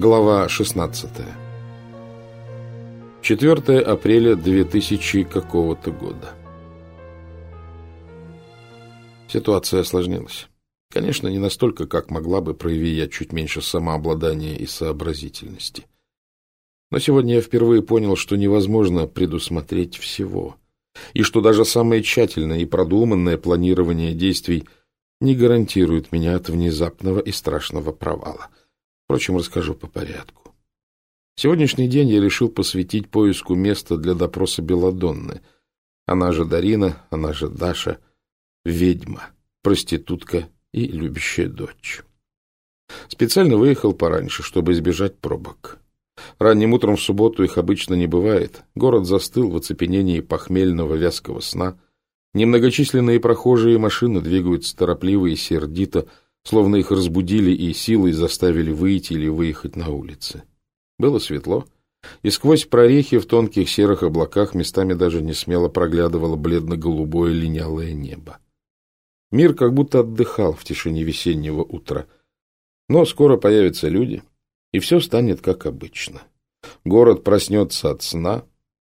Глава 16 4 апреля 2000 какого-то года Ситуация осложнилась. Конечно, не настолько, как могла бы, прояви я чуть меньше самообладания и сообразительности. Но сегодня я впервые понял, что невозможно предусмотреть всего, и что даже самое тщательное и продуманное планирование действий не гарантирует меня от внезапного и страшного провала. Впрочем, расскажу по порядку. Сегодняшний день я решил посвятить поиску места для допроса Беладонны. Она же Дарина, она же Даша, ведьма, проститутка и любящая дочь. Специально выехал пораньше, чтобы избежать пробок. Ранним утром в субботу их обычно не бывает. Город застыл в оцепенении похмельного вязкого сна. Немногочисленные прохожие машины двигаются торопливо и сердито, словно их разбудили и силой заставили выйти или выехать на улицы. Было светло, и сквозь прорехи в тонких серых облаках местами даже не смело проглядывало бледно-голубое линялое небо. Мир как будто отдыхал в тишине весеннего утра. Но скоро появятся люди, и все станет как обычно. Город проснется от сна,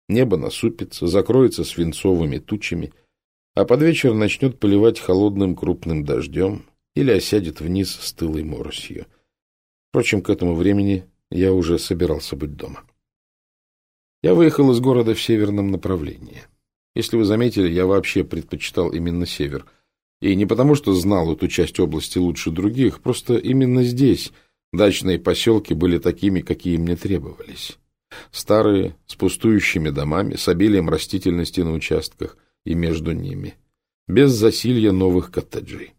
небо насупится, закроется свинцовыми тучами, а под вечер начнет поливать холодным крупным дождем или осядет вниз с тылой моросью. Впрочем, к этому времени я уже собирался быть дома. Я выехал из города в северном направлении. Если вы заметили, я вообще предпочитал именно север. И не потому, что знал эту часть области лучше других, просто именно здесь дачные поселки были такими, какие мне требовались. Старые, с пустующими домами, с обилием растительности на участках и между ними, без засилья новых коттеджей.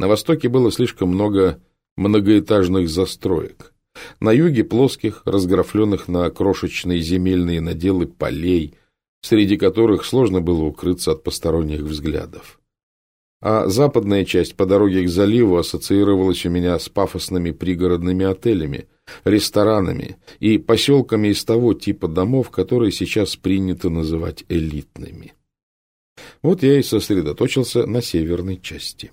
На востоке было слишком много многоэтажных застроек. На юге плоских, разграфленных на крошечные земельные наделы полей, среди которых сложно было укрыться от посторонних взглядов. А западная часть по дороге к заливу ассоциировалась у меня с пафосными пригородными отелями, ресторанами и поселками из того типа домов, которые сейчас принято называть элитными. Вот я и сосредоточился на северной части.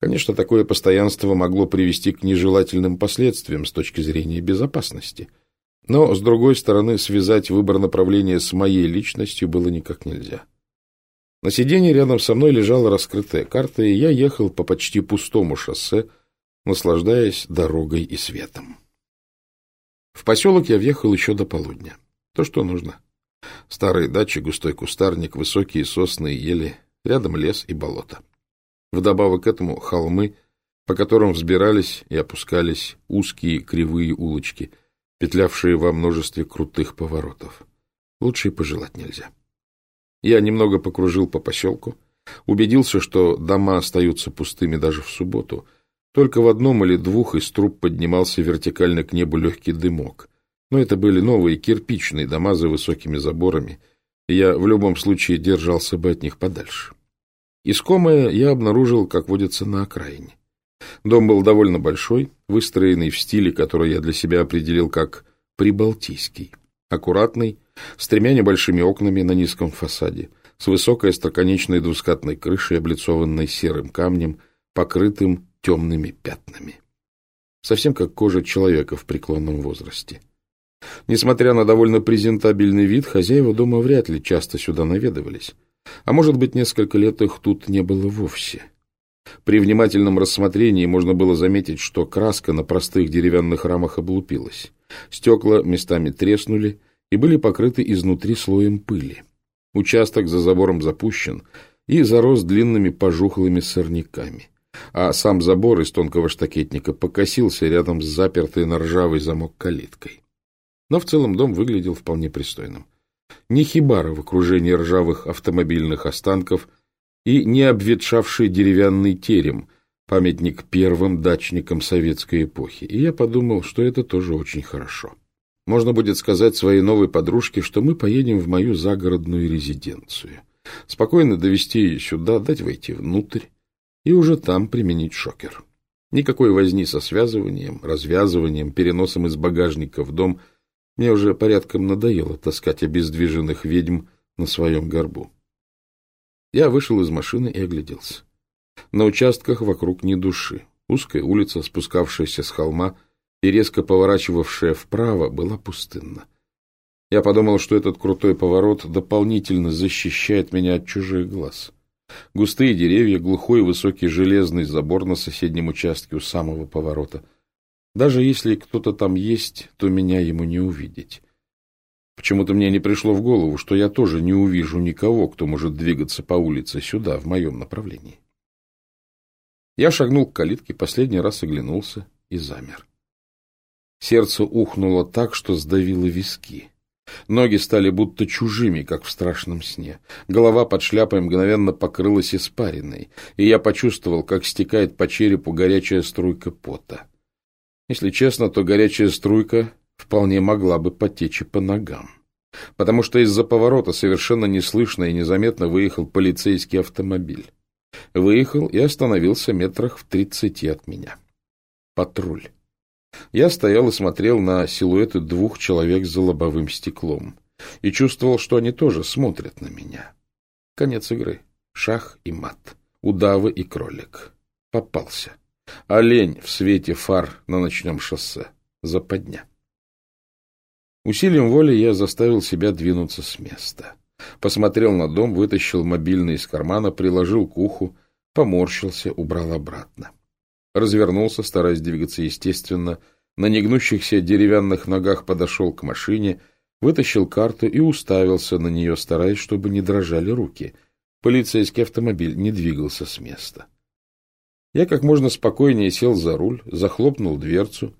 Конечно, такое постоянство могло привести к нежелательным последствиям с точки зрения безопасности. Но, с другой стороны, связать выбор направления с моей личностью было никак нельзя. На сиденье рядом со мной лежала раскрытая карта, и я ехал по почти пустому шоссе, наслаждаясь дорогой и светом. В поселок я въехал еще до полудня. То, что нужно. Старые дачи, густой кустарник, высокие сосны и ели, рядом лес и болото. Вдобавок к этому холмы, по которым взбирались и опускались узкие кривые улочки, петлявшие во множестве крутых поворотов. Лучше и пожелать нельзя. Я немного покружил по поселку, убедился, что дома остаются пустыми даже в субботу. Только в одном или двух из труб поднимался вертикально к небу легкий дымок. Но это были новые кирпичные дома за высокими заборами, и я в любом случае держался бы от них подальше. Искомое я обнаружил, как водится, на окраине. Дом был довольно большой, выстроенный в стиле, который я для себя определил как прибалтийский. Аккуратный, с тремя небольшими окнами на низком фасаде, с высокой остроконечной двускатной крышей, облицованной серым камнем, покрытым темными пятнами. Совсем как кожа человека в преклонном возрасте. Несмотря на довольно презентабельный вид, хозяева дома вряд ли часто сюда наведывались. А может быть, несколько лет их тут не было вовсе. При внимательном рассмотрении можно было заметить, что краска на простых деревянных рамах облупилась. Стекла местами треснули и были покрыты изнутри слоем пыли. Участок за забором запущен и зарос длинными пожухлыми сорняками. А сам забор из тонкого штакетника покосился рядом с запертой на ржавый замок калиткой. Но в целом дом выглядел вполне пристойным не хибара в окружении ржавых автомобильных останков и не обветшавший деревянный терем, памятник первым дачникам советской эпохи. И я подумал, что это тоже очень хорошо. Можно будет сказать своей новой подружке, что мы поедем в мою загородную резиденцию. Спокойно довести ее сюда, дать войти внутрь и уже там применить шокер. Никакой возни со связыванием, развязыванием, переносом из багажника в дом – мне уже порядком надоело таскать обездвиженных ведьм на своем горбу. Я вышел из машины и огляделся. На участках вокруг ни души. Узкая улица, спускавшаяся с холма, и резко поворачивавшая вправо была пустынна. Я подумал, что этот крутой поворот дополнительно защищает меня от чужих глаз. Густые деревья, глухой высокий железный забор на соседнем участке у самого поворота. Даже если кто-то там есть, то меня ему не увидеть. Почему-то мне не пришло в голову, что я тоже не увижу никого, кто может двигаться по улице сюда, в моем направлении. Я шагнул к калитке, последний раз оглянулся и замер. Сердце ухнуло так, что сдавило виски. Ноги стали будто чужими, как в страшном сне. Голова под шляпой мгновенно покрылась испариной, и я почувствовал, как стекает по черепу горячая струйка пота. Если честно, то горячая струйка вполне могла бы потечь и по ногам. Потому что из-за поворота совершенно неслышно и незаметно выехал полицейский автомобиль. Выехал и остановился метрах в тридцати от меня. Патруль. Я стоял и смотрел на силуэты двух человек за лобовым стеклом и чувствовал, что они тоже смотрят на меня. Конец игры. Шах и мат. Удавы и кролик. Попался. Олень в свете фар на ночном шоссе. Западня. Усилием воли я заставил себя двинуться с места. Посмотрел на дом, вытащил мобильный из кармана, приложил к уху, поморщился, убрал обратно развернулся, стараясь двигаться естественно, на негнущихся деревянных ногах подошел к машине, вытащил карту и уставился на нее, стараясь, чтобы не дрожали руки. Полицейский автомобиль не двигался с места. Я как можно спокойнее сел за руль, захлопнул дверцу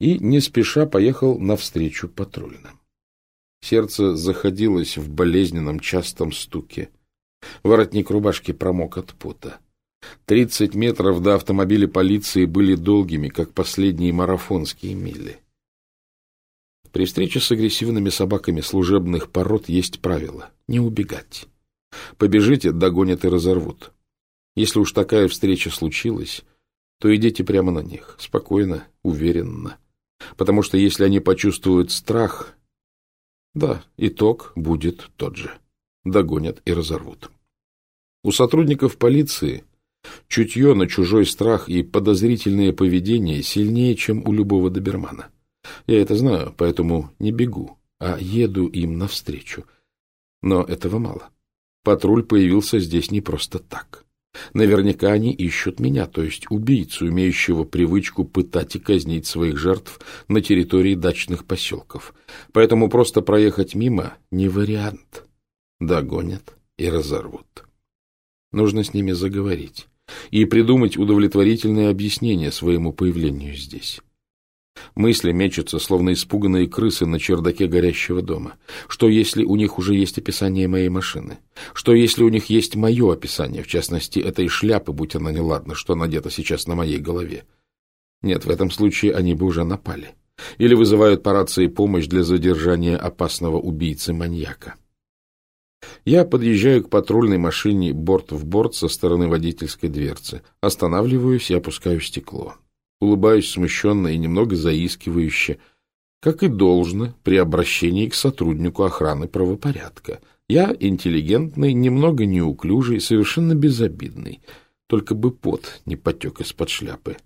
и, не спеша, поехал навстречу патрульным. Сердце заходилось в болезненном частом стуке. Воротник рубашки промок от пота. Тридцать метров до автомобиля полиции были долгими, как последние марафонские мили. При встрече с агрессивными собаками служебных пород есть правило — не убегать. Побежите, догонят и разорвут. Если уж такая встреча случилась, то идите прямо на них, спокойно, уверенно. Потому что если они почувствуют страх, да, итог будет тот же. Догонят и разорвут. У сотрудников полиции Чутье на чужой страх и подозрительное поведение сильнее, чем у любого добермана. Я это знаю, поэтому не бегу, а еду им навстречу. Но этого мало. Патруль появился здесь не просто так. Наверняка они ищут меня, то есть убийцу, имеющего привычку пытать и казнить своих жертв на территории дачных поселков. Поэтому просто проехать мимо — не вариант. Догонят и разорвут. Нужно с ними заговорить и придумать удовлетворительное объяснение своему появлению здесь. Мысли мечутся, словно испуганные крысы на чердаке горящего дома. Что, если у них уже есть описание моей машины? Что, если у них есть мое описание, в частности, этой шляпы, будь она неладна, что надета сейчас на моей голове? Нет, в этом случае они бы уже напали. Или вызывают по рации помощь для задержания опасного убийцы-маньяка. Я подъезжаю к патрульной машине борт в борт со стороны водительской дверцы. Останавливаюсь и опускаю стекло. Улыбаюсь смущенно и немного заискивающе, как и должно при обращении к сотруднику охраны правопорядка. Я интеллигентный, немного неуклюжий, совершенно безобидный. Только бы пот не потек из-под шляпы.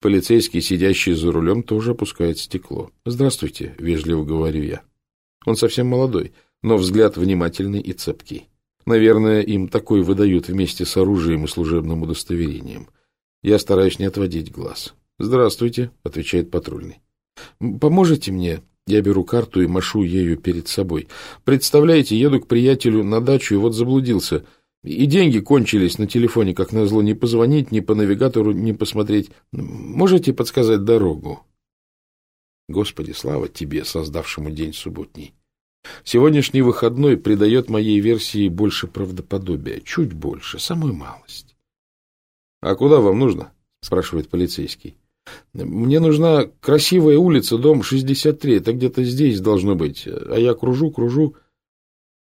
Полицейский, сидящий за рулем, тоже опускает стекло. «Здравствуйте», — вежливо говорю я. Он совсем молодой — но взгляд внимательный и цепкий. Наверное, им такой выдают вместе с оружием и служебным удостоверением. Я стараюсь не отводить глаз. «Здравствуйте», — отвечает патрульный. «Поможете мне?» Я беру карту и машу ею перед собой. «Представляете, еду к приятелю на дачу и вот заблудился. И деньги кончились на телефоне, как назло. Не позвонить, ни по навигатору, не посмотреть. Можете подсказать дорогу?» Господи, слава тебе, создавшему день субботний. Сегодняшний выходной придает моей версии больше правдоподобия, чуть больше, самую малость. — А куда вам нужно? — спрашивает полицейский. — Мне нужна красивая улица, дом 63, это где-то здесь должно быть, а я кружу, кружу.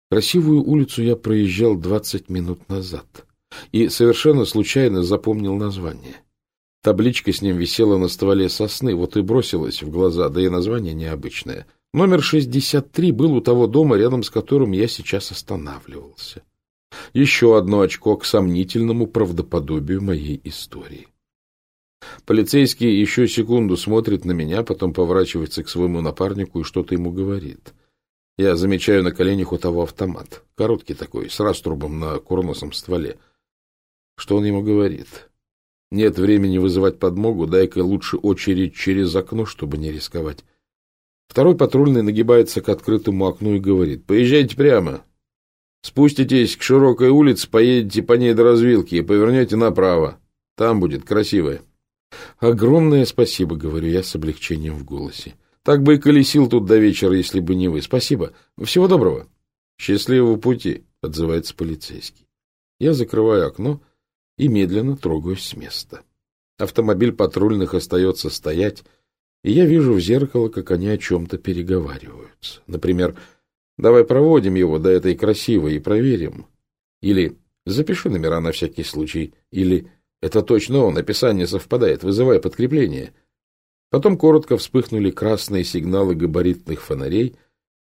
Красивую улицу я проезжал 20 минут назад и совершенно случайно запомнил название. Табличка с ним висела на стволе сосны, вот и бросилась в глаза, да и название необычное. Номер 63 был у того дома, рядом с которым я сейчас останавливался. Еще одно очко к сомнительному правдоподобию моей истории. Полицейский еще секунду смотрит на меня, потом поворачивается к своему напарнику и что-то ему говорит. Я замечаю на коленях у того автомат. Короткий такой, с раструбом на курносом стволе. Что он ему говорит? Нет времени вызывать подмогу, дай-ка лучше очередь через окно, чтобы не рисковать. Второй патрульный нагибается к открытому окну и говорит, поезжайте прямо. Спуститесь к широкой улице, поедете по ней до развилки и повернете направо. Там будет красивое. Огромное спасибо, говорю я с облегчением в голосе. Так бы и колесил тут до вечера, если бы не вы. Спасибо. Всего доброго. Счастливого пути, отзывается полицейский. Я закрываю окно и медленно трогаюсь с места. Автомобиль патрульных остается стоять, и я вижу в зеркало, как они о чем-то переговариваются. Например, «Давай проводим его до этой красивой и проверим». Или «Запиши номера на всякий случай». Или «Это точно он, описание совпадает, вызывай подкрепление». Потом коротко вспыхнули красные сигналы габаритных фонарей,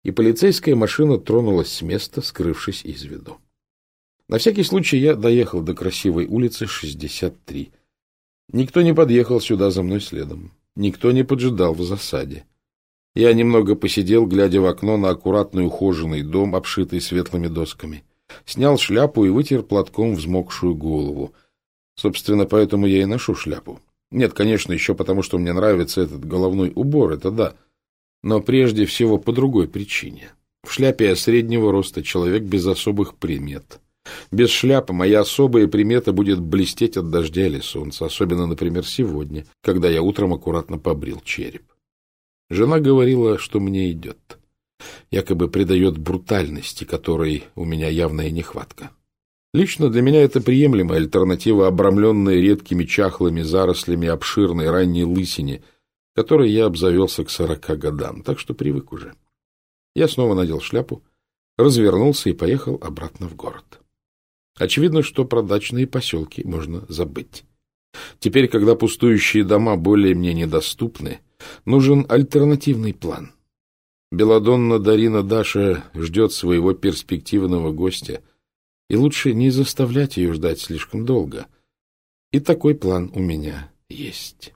и полицейская машина тронулась с места, скрывшись из виду. На всякий случай я доехал до красивой улицы 63. Никто не подъехал сюда за мной следом. Никто не поджидал в засаде. Я немного посидел, глядя в окно на аккуратный ухоженный дом, обшитый светлыми досками. Снял шляпу и вытер платком взмокшую голову. Собственно, поэтому я и ношу шляпу. Нет, конечно, еще потому, что мне нравится этот головной убор, это да. Но прежде всего по другой причине. В шляпе я среднего роста, человек без особых примет. Без шляпы моя особая примета будет блестеть от дождя или солнца, особенно, например, сегодня, когда я утром аккуратно побрил череп. Жена говорила, что мне идет. Якобы придает брутальности, которой у меня явная нехватка. Лично для меня это приемлемая альтернатива, обрамленная редкими чахлыми зарослями обширной ранней лысине, которой я обзавелся к сорока годам, так что привык уже. Я снова надел шляпу, развернулся и поехал обратно в город. Очевидно, что про дачные поселки можно забыть. Теперь, когда пустующие дома более мне недоступны, нужен альтернативный план. Беладонна Дарина Даша ждет своего перспективного гостя, и лучше не заставлять ее ждать слишком долго. И такой план у меня есть.